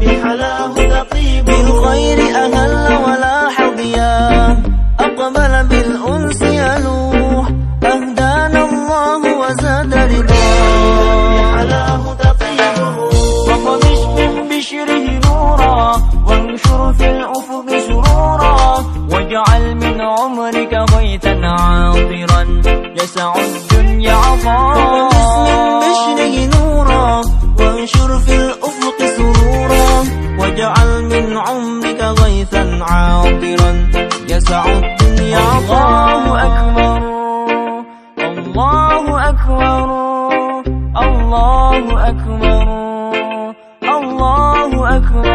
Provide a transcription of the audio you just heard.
بحلاه تطيب بالخير أهل ولا حظيا. أقبل بالأنس يلوح أهدانا الله وزاد رضا. بحلاه تطيبه وقمش من بشره نورا. وانشر في الأفق سرورا. واجعل من عمرك غيثا عاطرا. يسع الدنيا عطاء. واجعل من عمرك غيثا عاطرا. يسع الدنيا الله أكبر. الله أكبر. الله أكبر. الله أكبر.